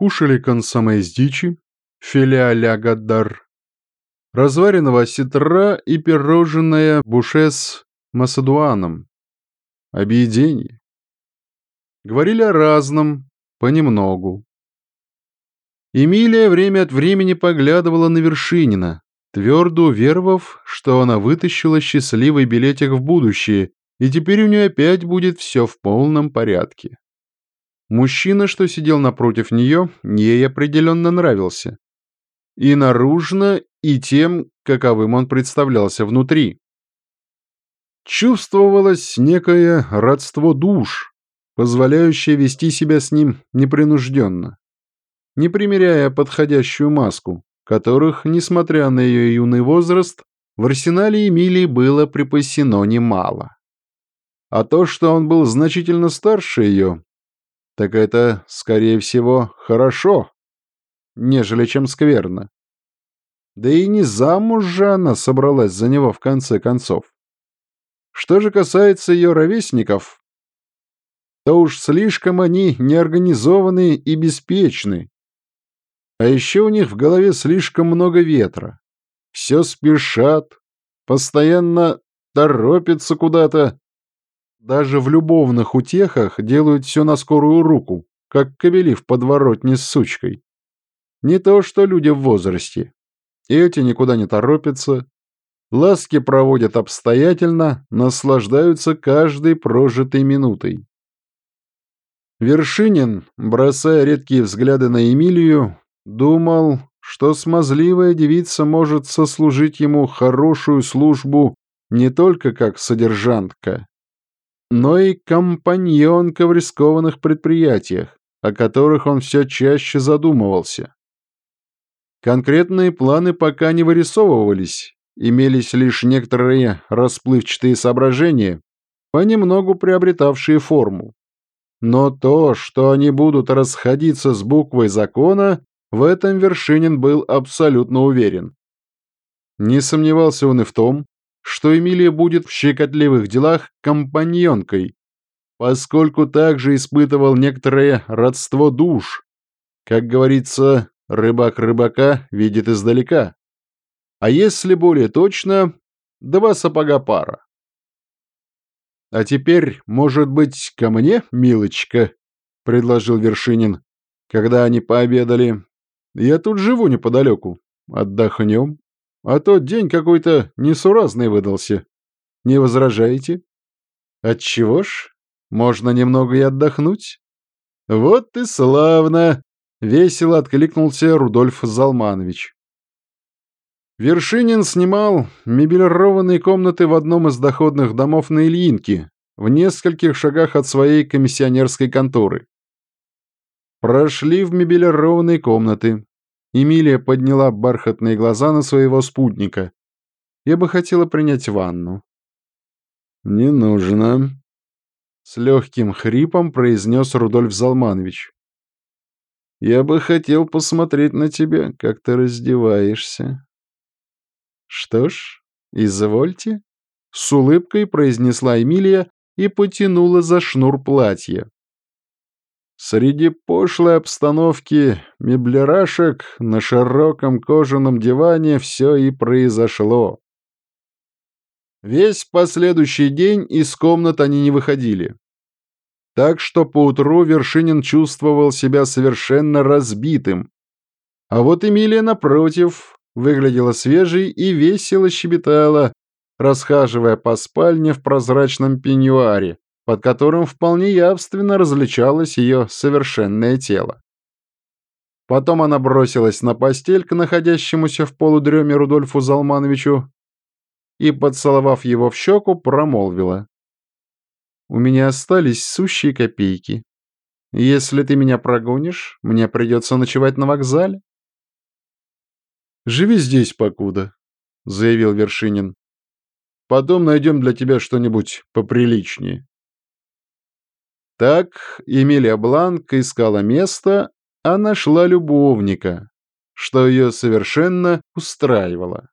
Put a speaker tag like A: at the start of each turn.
A: Кушали консоме из дичи, филе а гаддар, разваренного осетра и пирожное буше с масадуаном. Объедение. Говорили о разном, понемногу. Эмилия время от времени поглядывала на Вершинина, твердо уверовав, что она вытащила счастливый билетик в будущее, и теперь у нее опять будет все в полном порядке. Мужчина, что сидел напротив нее, ей определенно нравился. И наружно, и тем, каковым он представлялся внутри. Чувствовалось некое родство душ, позволяющее вести себя с ним непринужденно, не примеряя подходящую маску, которых, несмотря на ее юный возраст, в арсенале Эмилии было припасено немало. А то, что он был значительно старше ее, так это, скорее всего, хорошо, нежели чем скверно. Да и не замуж же она собралась за него в конце концов. Что же касается ее ровесников, то уж слишком они неорганизованы и беспечны, а еще у них в голове слишком много ветра. Все спешат, постоянно торопятся куда-то. Даже в любовных утехах делают все на скорую руку, как кобели в подворотне с сучкой. Не то, что люди в возрасте. Эти никуда не торопятся. Ласки проводят обстоятельно, наслаждаются каждой прожитой минутой. Вершинин, бросая редкие взгляды на Эмилию, Думал, что смазливая девица может сослужить ему хорошую службу не только как содержантка, но и компаньонка в рискованных предприятиях, о которых он все чаще задумывался. Конкретные планы пока не вырисовывались, имелись лишь некоторые расплывчатые соображения, понемногу приобретавшие форму. Но то, что они будут расходиться с буквой закона, в этом Вершинин был абсолютно уверен. Не сомневался он и в том, что Эмилия будет в щекотливых делах компаньонкой, поскольку также испытывал некоторое родство душ. Как говорится, рыбак рыбака видит издалека. А если более точно, два сапога пара. «А теперь, может быть, ко мне, милочка?» — предложил Вершинин, когда они пообедали. Я тут живу неподалеку. Отдохнем. А тот день какой-то несуразный выдался. Не возражаете? Отчего ж? Можно немного и отдохнуть. Вот и славно! Весело откликнулся Рудольф Залманович. Вершинин снимал мебелированные комнаты в одном из доходных домов на Ильинке, в нескольких шагах от своей комиссионерской конторы. Прошли в мебелированные комнаты. Эмилия подняла бархатные глаза на своего спутника. Я бы хотела принять ванну. «Не нужно», — с легким хрипом произнес Рудольф Залманович. «Я бы хотел посмотреть на тебя, как ты раздеваешься». «Что ж, извольте», — с улыбкой произнесла Эмилия и потянула за шнур платья. Среди пошлой обстановки меблерашек на широком кожаном диване все и произошло. Весь последующий день из комнат они не выходили. Так что поутру Вершинин чувствовал себя совершенно разбитым. А вот Эмилия, напротив, выглядела свежей и весело щебетала, расхаживая по спальне в прозрачном пеньюаре, под которым вполне явственно различалось ее совершенное тело. Потом она бросилась на постель к находящемуся в полудреме Рудольфу Залмановичу и, поцеловав его в щеку, промолвила. «У меня остались сущие копейки. Если ты меня прогонишь, мне придется ночевать на вокзале». «Живи здесь, покуда», — заявил Вершинин. «Потом найдем для тебя что-нибудь поприличнее». Так Эмилия Бланк искала место, а нашла любовника, что ее совершенно устраивало.